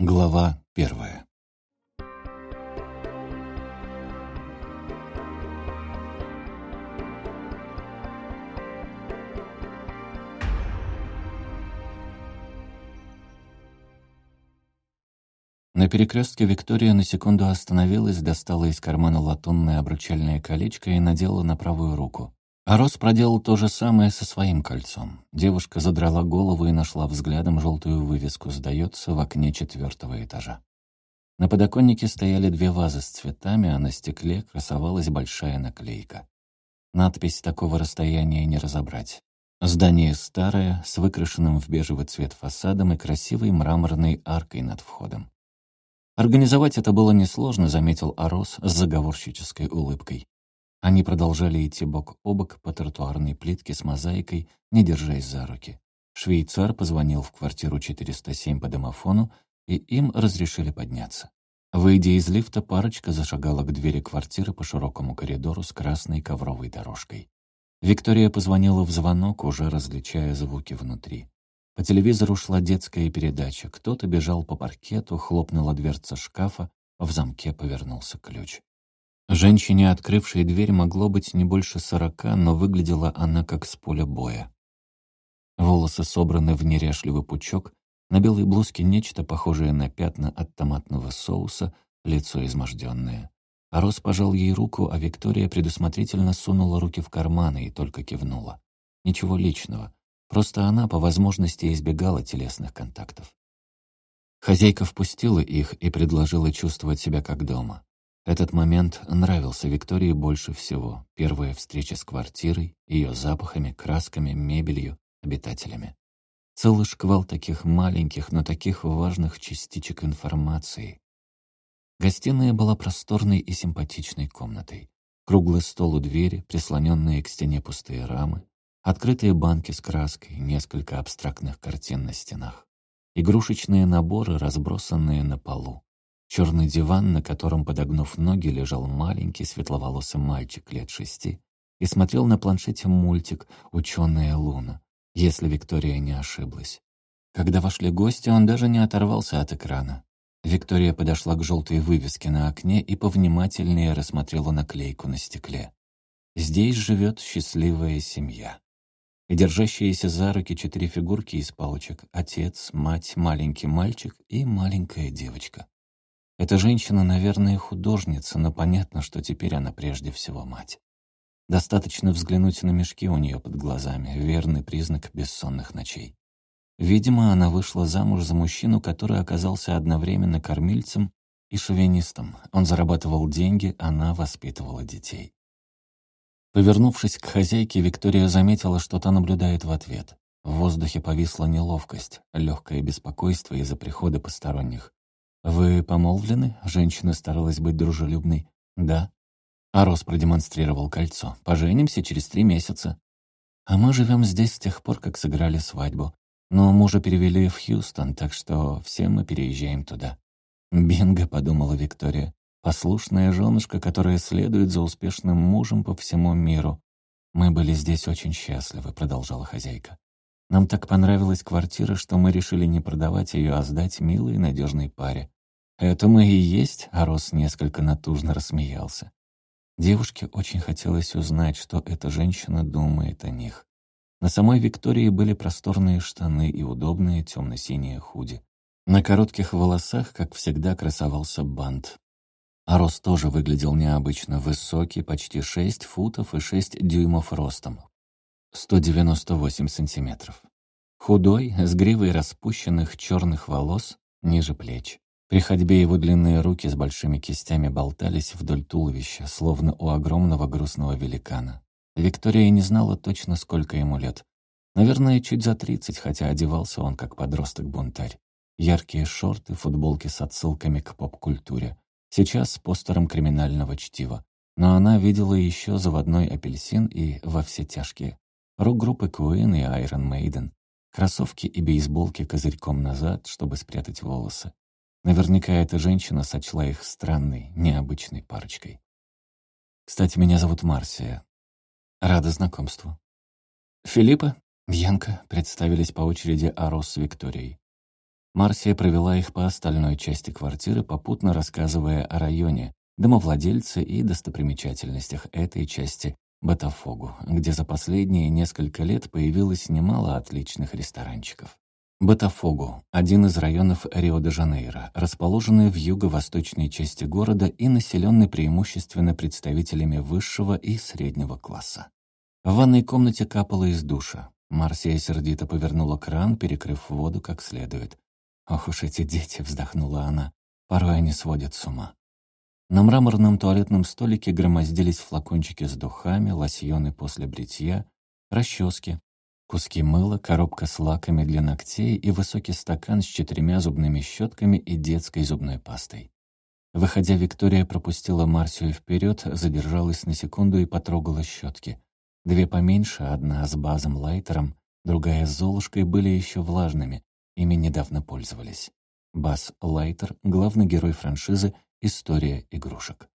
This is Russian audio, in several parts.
Глава первая. На перекрестке Виктория на секунду остановилась, достала из кармана латунное обручальное колечко и надела на правую руку. А Рос проделал то же самое со своим кольцом. Девушка задрала голову и нашла взглядом желтую вывеску «Сдается» в окне четвертого этажа. На подоконнике стояли две вазы с цветами, а на стекле красовалась большая наклейка. Надпись такого расстояния не разобрать. Здание старое, с выкрашенным в бежевый цвет фасадом и красивой мраморной аркой над входом. Организовать это было несложно, заметил Арос с заговорщической улыбкой. Они продолжали идти бок о бок по тротуарной плитке с мозаикой, не держась за руки. Швейцар позвонил в квартиру 407 по домофону, и им разрешили подняться. Выйдя из лифта, парочка зашагала к двери квартиры по широкому коридору с красной ковровой дорожкой. Виктория позвонила в звонок, уже различая звуки внутри. По телевизору шла детская передача. Кто-то бежал по паркету, хлопнула дверца шкафа, в замке повернулся ключ. Женщине, открывшей дверь, могло быть не больше сорока, но выглядела она как с поля боя. Волосы собраны в неряшливый пучок, на белой блузке нечто похожее на пятна от томатного соуса, лицо изможденное. Арос пожал ей руку, а Виктория предусмотрительно сунула руки в карманы и только кивнула. Ничего личного, просто она по возможности избегала телесных контактов. Хозяйка впустила их и предложила чувствовать себя как дома. Этот момент нравился Виктории больше всего. Первая встреча с квартирой, ее запахами, красками, мебелью, обитателями. Целый шквал таких маленьких, но таких важных частичек информации. Гостиная была просторной и симпатичной комнатой. Круглый стол у двери, прислоненные к стене пустые рамы, открытые банки с краской, несколько абстрактных картин на стенах. Игрушечные наборы, разбросанные на полу. Черный диван, на котором, подогнув ноги, лежал маленький светловолосый мальчик лет шести и смотрел на планшете мультик «Ученая Луна», если Виктория не ошиблась. Когда вошли гости, он даже не оторвался от экрана. Виктория подошла к желтой вывеске на окне и повнимательнее рассмотрела наклейку на стекле. «Здесь живет счастливая семья». И держащиеся за руки четыре фигурки из палочек — отец, мать, маленький мальчик и маленькая девочка. Эта женщина, наверное, художница, но понятно, что теперь она прежде всего мать. Достаточно взглянуть на мешки у нее под глазами, верный признак бессонных ночей. Видимо, она вышла замуж за мужчину, который оказался одновременно кормильцем и шовинистом. Он зарабатывал деньги, она воспитывала детей. Повернувшись к хозяйке, Виктория заметила, что та наблюдает в ответ. В воздухе повисла неловкость, легкое беспокойство из-за прихода посторонних. «Вы помолвлены?» — женщина старалась быть дружелюбной. «Да». Арос продемонстрировал кольцо. «Поженимся через три месяца». «А мы живем здесь с тех пор, как сыграли свадьбу. Но мужа перевели в Хьюстон, так что все мы переезжаем туда». «Бинго», — подумала Виктория. «Послушная женушка, которая следует за успешным мужем по всему миру». «Мы были здесь очень счастливы», — продолжала хозяйка. Нам так понравилась квартира, что мы решили не продавать ее, а сдать милой надежной паре. Это мы и есть, а Рос несколько натужно рассмеялся. Девушке очень хотелось узнать, что эта женщина думает о них. На самой Виктории были просторные штаны и удобные темно-синие худи. На коротких волосах, как всегда, красовался бант. А Рос тоже выглядел необычно высокий, почти 6 футов и 6 дюймов ростом, 198 сантиметров. Худой, с гривой распущенных черных волос ниже плеч. При ходьбе его длинные руки с большими кистями болтались вдоль туловища, словно у огромного грустного великана. Виктория не знала точно, сколько ему лет. Наверное, чуть за тридцать, хотя одевался он как подросток-бунтарь. Яркие шорты, футболки с отсылками к поп-культуре. Сейчас с постером криминального чтива. Но она видела еще заводной апельсин и во все тяжкие. Рок-группы Queen и Iron Maiden. Кроссовки и бейсболки козырьком назад, чтобы спрятать волосы. Наверняка эта женщина сочла их странной, необычной парочкой. Кстати, меня зовут Марсия. Рада знакомству. Филиппа, Бьянка представились по очереди Арос с Викторией. Марсия провела их по остальной части квартиры, попутно рассказывая о районе, домовладельце и достопримечательностях этой части Ботафогу, где за последние несколько лет появилось немало отличных ресторанчиков. Ботафогу – один из районов Рио-де-Жанейро, расположенный в юго-восточной части города и населенный преимущественно представителями высшего и среднего класса. В ванной комнате капало из душа. Марсия сердито повернула кран, перекрыв воду как следует. «Ох уж эти дети!» — вздохнула она. «Порой они сводят с ума». На мраморном туалетном столике громоздились флакончики с духами, лосьоны после бритья, расчески, куски мыла, коробка с лаками для ногтей и высокий стакан с четырьмя зубными щетками и детской зубной пастой. Выходя, Виктория пропустила Марсию вперед, задержалась на секунду и потрогала щетки. Две поменьше, одна с базом лайтером, другая с золушкой, были еще влажными, ими недавно пользовались. Баз Лайтер — главный герой франшизы «История игрушек».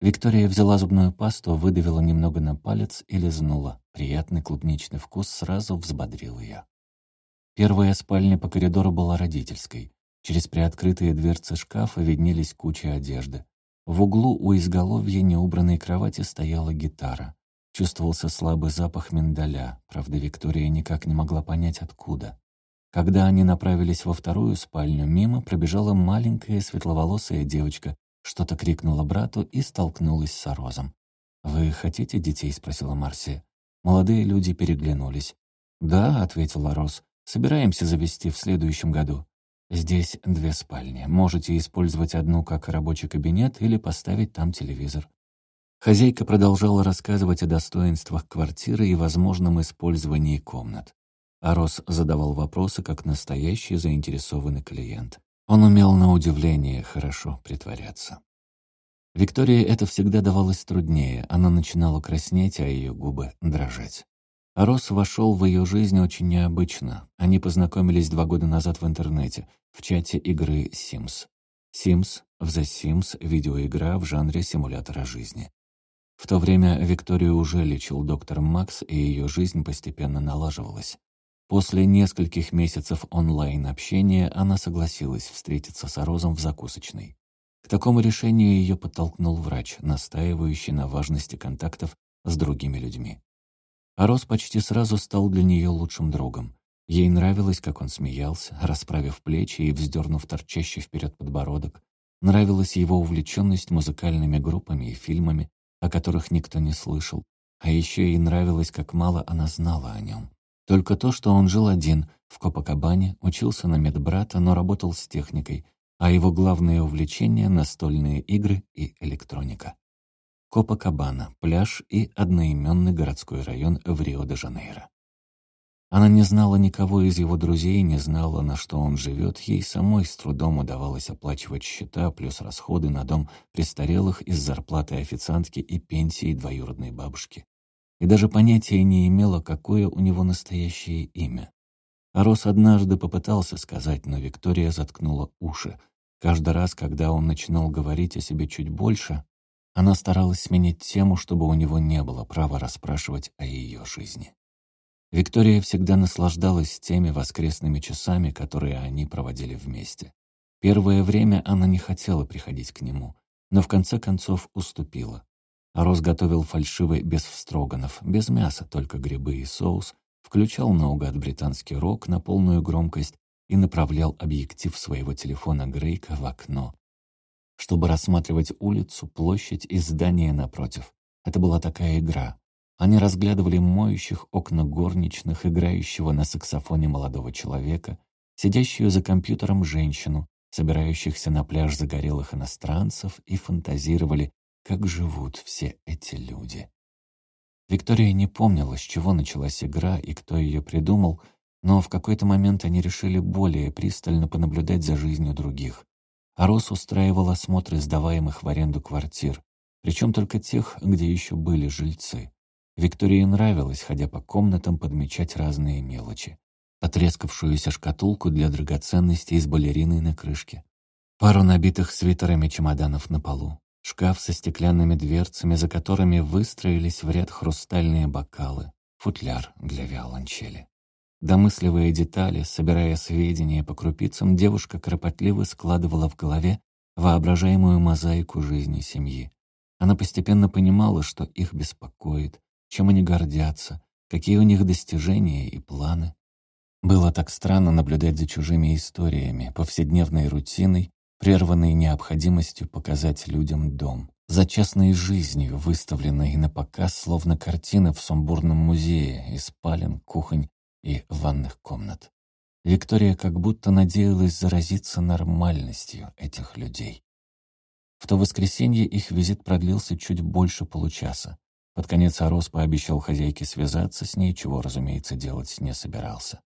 Виктория взяла зубную пасту, выдавила немного на палец и лизнула. Приятный клубничный вкус сразу взбодрил ее. Первая спальня по коридору была родительской. Через приоткрытые дверцы шкафа виднелись кучи одежды. В углу у изголовья неубранной кровати стояла гитара. Чувствовался слабый запах миндаля, правда, Виктория никак не могла понять, откуда. Когда они направились во вторую спальню, мимо пробежала маленькая светловолосая девочка, что-то крикнула брату и столкнулась с Розом. «Вы хотите детей?» — спросила Марсия. Молодые люди переглянулись. «Да», — ответила Роз, — «собираемся завести в следующем году. Здесь две спальни. Можете использовать одну как рабочий кабинет или поставить там телевизор». Хозяйка продолжала рассказывать о достоинствах квартиры и возможном использовании комнат. А Рос задавал вопросы как настоящий заинтересованный клиент. Он умел на удивление хорошо притворяться. Виктории это всегда давалось труднее, она начинала краснеть, а ее губы дрожать. А Рос вошел в ее жизнь очень необычно. Они познакомились два года назад в интернете, в чате игры Sims. Sims в The Sims — видеоигра в жанре симулятора жизни. В то время Викторию уже лечил доктор Макс, и ее жизнь постепенно налаживалась. После нескольких месяцев онлайн-общения она согласилась встретиться с Орозом в закусочной. К такому решению ее подтолкнул врач, настаивающий на важности контактов с другими людьми. Ороз почти сразу стал для нее лучшим другом. Ей нравилось, как он смеялся, расправив плечи и вздернув торчащий вперед подбородок. Нравилась его увлеченность музыкальными группами и фильмами, о которых никто не слышал. А еще ей нравилось, как мало она знала о нем. Только то, что он жил один, в Копакабане, учился на медбрата, но работал с техникой, а его главное увлечение — настольные игры и электроника. Копакабана, пляж и одноименный городской район в Рио-де-Жанейро. Она не знала никого из его друзей, не знала, на что он живет. Ей самой с трудом удавалось оплачивать счета плюс расходы на дом престарелых из зарплаты официантки и пенсии двоюродной бабушки. И даже понятия не имела, какое у него настоящее имя. Арос однажды попытался сказать, но Виктория заткнула уши. Каждый раз, когда он начинал говорить о себе чуть больше, она старалась сменить тему, чтобы у него не было права расспрашивать о ее жизни. Виктория всегда наслаждалась теми воскресными часами, которые они проводили вместе. Первое время она не хотела приходить к нему, но в конце концов уступила. Рос готовил фальшивый без встроганов, без мяса, только грибы и соус, включал наугад британский рок на полную громкость и направлял объектив своего телефона Грейка в окно, чтобы рассматривать улицу, площадь и здание напротив. Это была такая игра, они разглядывали моющих окна горничных, играющего на саксофоне молодого человека, сидящую за компьютером женщину, собирающихся на пляж загорелых иностранцев и фантазировали, как живут все эти люди. Виктория не помнила, с чего началась игра и кто ее придумал, но в какой-то момент они решили более пристально понаблюдать за жизнью других. А Рос устраивал осмотры сдаваемых в аренду квартир, причем только тех, где еще были жильцы. Виктории нравилось, ходя по комнатам, подмечать разные мелочи. Потрескавшуюся шкатулку для драгоценностей с балериной на крышке. Пару набитых свитерами чемоданов на полу. Шкаф со стеклянными дверцами, за которыми выстроились в ряд хрустальные бокалы. Футляр для виолончели. Домысливая детали, собирая сведения по крупицам, девушка кропотливо складывала в голове воображаемую мозаику жизни семьи. Она постепенно понимала, что их беспокоит, чем они гордятся, какие у них достижения и планы. Было так странно наблюдать за чужими историями, повседневной рутиной, прерванной необходимостью показать людям дом, за частной жизнью, выставленной на показ, словно картины в сумбурном музее из спален, кухонь и ванных комнат. Виктория как будто надеялась заразиться нормальностью этих людей. В то воскресенье их визит продлился чуть больше получаса. Под конец Арос пообещал хозяйке связаться с ней, чего, разумеется, делать не собирался.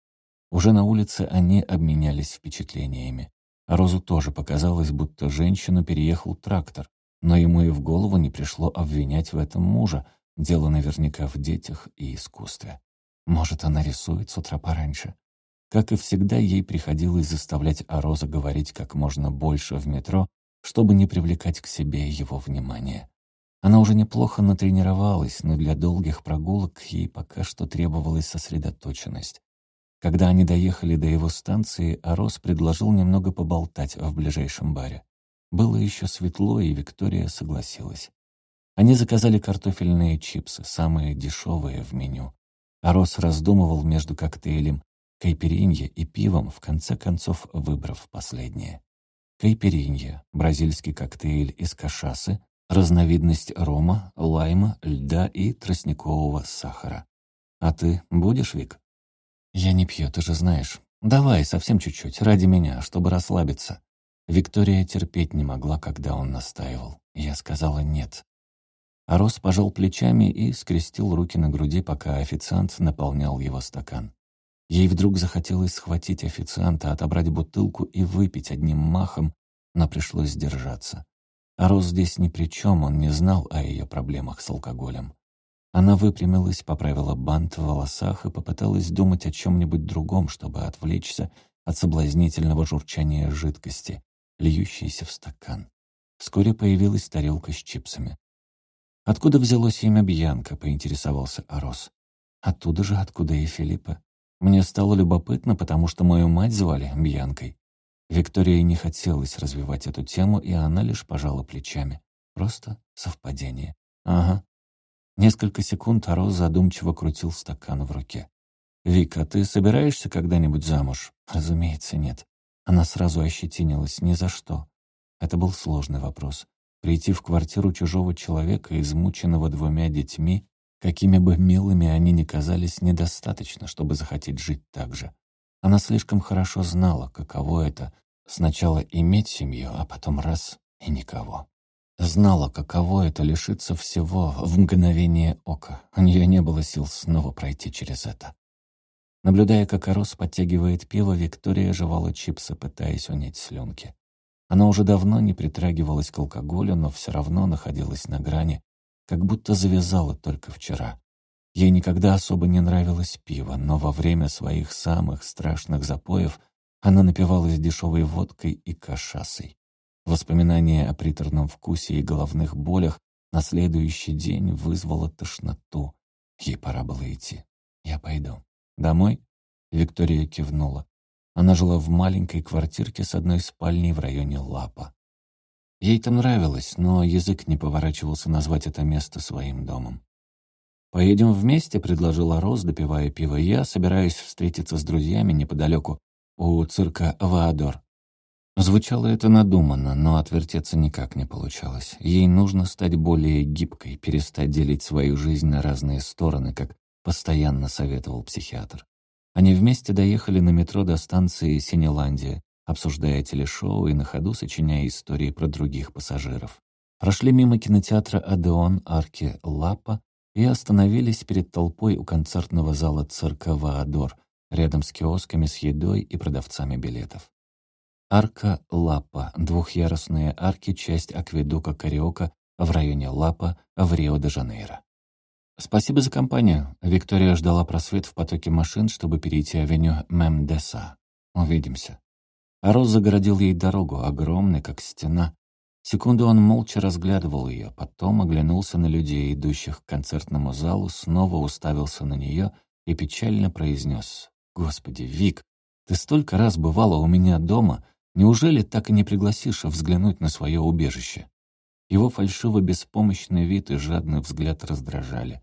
Уже на улице они обменялись впечатлениями. Розу тоже показалось, будто женщину переехал трактор, но ему и в голову не пришло обвинять в этом мужа, дело наверняка в детях и искусстве. Может, она рисует с утра пораньше. Как и всегда, ей приходилось заставлять Ароза говорить как можно больше в метро, чтобы не привлекать к себе его внимание. Она уже неплохо натренировалась, но для долгих прогулок ей пока что требовалась сосредоточенность. Когда они доехали до его станции, Арос предложил немного поболтать в ближайшем баре. Было еще светло, и Виктория согласилась. Они заказали картофельные чипсы, самые дешевые в меню. Арос раздумывал между коктейлем кайперинье и пивом, в конце концов выбрав последнее. Кайперинье — бразильский коктейль из кашасы, разновидность рома, лайма, льда и тростникового сахара. «А ты будешь, Вик?» «Я не пью, ты же знаешь. Давай, совсем чуть-чуть, ради меня, чтобы расслабиться». Виктория терпеть не могла, когда он настаивал. Я сказала «нет». А Рос пожал плечами и скрестил руки на груди, пока официант наполнял его стакан. Ей вдруг захотелось схватить официанта, отобрать бутылку и выпить одним махом, но пришлось сдержаться. А Рос здесь ни при чем, он не знал о ее проблемах с алкоголем. Она выпрямилась, поправила бант в волосах и попыталась думать о чем-нибудь другом, чтобы отвлечься от соблазнительного журчания жидкости, льющейся в стакан. Вскоре появилась тарелка с чипсами. «Откуда взялось имя Бьянка?» — поинтересовался Арос. «Оттуда же, откуда и Филиппа. Мне стало любопытно, потому что мою мать звали Бьянкой». Виктории не хотелось развивать эту тему, и она лишь пожала плечами. Просто совпадение. «Ага, Несколько секунд Арос задумчиво крутил стакан в руке. «Вика, ты собираешься когда-нибудь замуж?» «Разумеется, нет». Она сразу ощетинилась. «Ни за что». Это был сложный вопрос. Прийти в квартиру чужого человека, измученного двумя детьми, какими бы милыми они ни казались, недостаточно, чтобы захотеть жить так же. Она слишком хорошо знала, каково это — сначала иметь семью, а потом раз — и никого. Знала, каково это лишиться всего в мгновение ока. У нее не было сил снова пройти через это. Наблюдая, как Орос подтягивает пиво, Виктория жевала чипсы, пытаясь унять слюнки. Она уже давно не притрагивалась к алкоголю, но все равно находилась на грани, как будто завязала только вчера. Ей никогда особо не нравилось пиво, но во время своих самых страшных запоев она напивалась дешевой водкой и кашасой. Воспоминание о приторном вкусе и головных болях на следующий день вызвало тошноту. Ей пора было идти. «Я пойду». «Домой?» Виктория кивнула. Она жила в маленькой квартирке с одной спальней в районе Лапа. Ей там нравилось, но язык не поворачивался назвать это место своим домом. «Поедем вместе», — предложила Роз, допивая пиво. «Я собираюсь встретиться с друзьями неподалеку у цирка «Ваадор». Звучало это надуманно, но отвертеться никак не получалось. Ей нужно стать более гибкой, перестать делить свою жизнь на разные стороны, как постоянно советовал психиатр. Они вместе доехали на метро до станции Синеландия, обсуждая телешоу и на ходу сочиняя истории про других пассажиров. Прошли мимо кинотеатра «Адеон» арки Лапа и остановились перед толпой у концертного зала цирка «Ваадор», рядом с киосками с едой и продавцами билетов. Арка Лапа, двухъярусные арки, часть акведука Кариока в районе Лапа в Рио-де-Жанейро. «Спасибо за компанию». Виктория ждала просвет в потоке машин, чтобы перейти авеню Мемдеса. «Увидимся». А Роз загородил ей дорогу, огромный, как стена. Секунду он молча разглядывал ее, потом оглянулся на людей, идущих к концертному залу, снова уставился на нее и печально произнес Господи, Вик, ты столько раз бывала у меня дома, неужели так и не пригласишь взглянуть на свое убежище? Его фальшиво-беспомощный вид и жадный взгляд раздражали.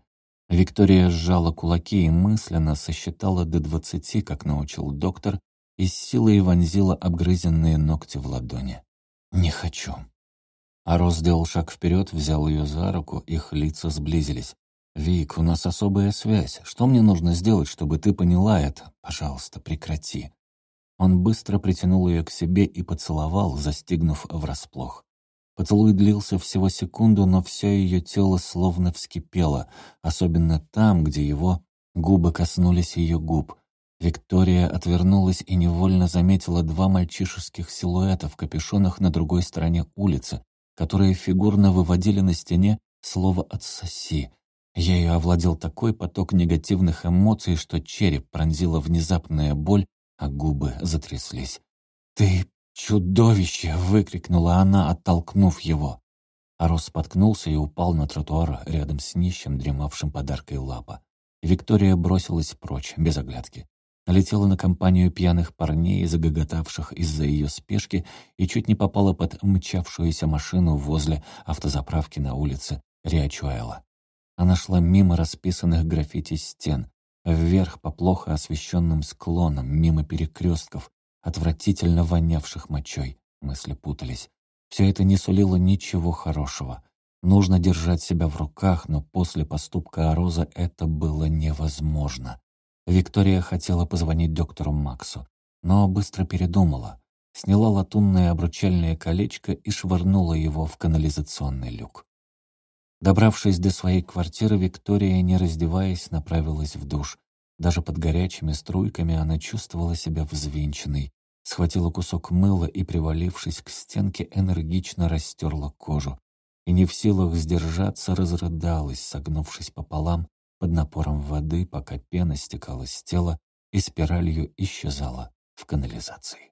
Виктория сжала кулаки и мысленно сосчитала до двадцати, как научил доктор, и с силой вонзила обгрызенные ногти в ладони. «Не хочу». Аро сделал шаг вперед, взял ее за руку, их лица сблизились. «Вик, у нас особая связь. Что мне нужно сделать, чтобы ты поняла это? Пожалуйста, прекрати». Он быстро притянул ее к себе и поцеловал, застигнув врасплох. Поцелуй длился всего секунду, но все ее тело словно вскипело, особенно там, где его губы коснулись ее губ. Виктория отвернулась и невольно заметила два мальчишеских силуэта в капюшонах на другой стороне улицы, которые фигурно выводили на стене слово «отсоси». Ею овладел такой поток негативных эмоций, что череп пронзила внезапная боль, а губы затряслись. «Ты «Чудовище!» — выкрикнула она, оттолкнув его. Арос споткнулся и упал на тротуар рядом с нищим, дремавшим подаркой лапа. Виктория бросилась прочь, без оглядки. Налетела на компанию пьяных парней, загоготавших из-за ее спешки, и чуть не попала под мчавшуюся машину возле автозаправки на улице Риачуэла. Она шла мимо расписанных граффити стен, вверх по плохо освещенным склонам, мимо перекрестков, отвратительно вонявших мочой. Мысли путались. Все это не сулило ничего хорошего. Нужно держать себя в руках, но после поступка Ароза это было невозможно. Виктория хотела позвонить доктору Максу, но быстро передумала. Сняла латунное обручальное колечко и швырнула его в канализационный люк. Добравшись до своей квартиры, Виктория, не раздеваясь, направилась в душ. Даже под горячими струйками она чувствовала себя взвинченной, схватила кусок мыла и, привалившись к стенке, энергично растерла кожу. И не в силах сдержаться, разрыдалась, согнувшись пополам под напором воды, пока пена стекала с тела и спиралью исчезала в канализации.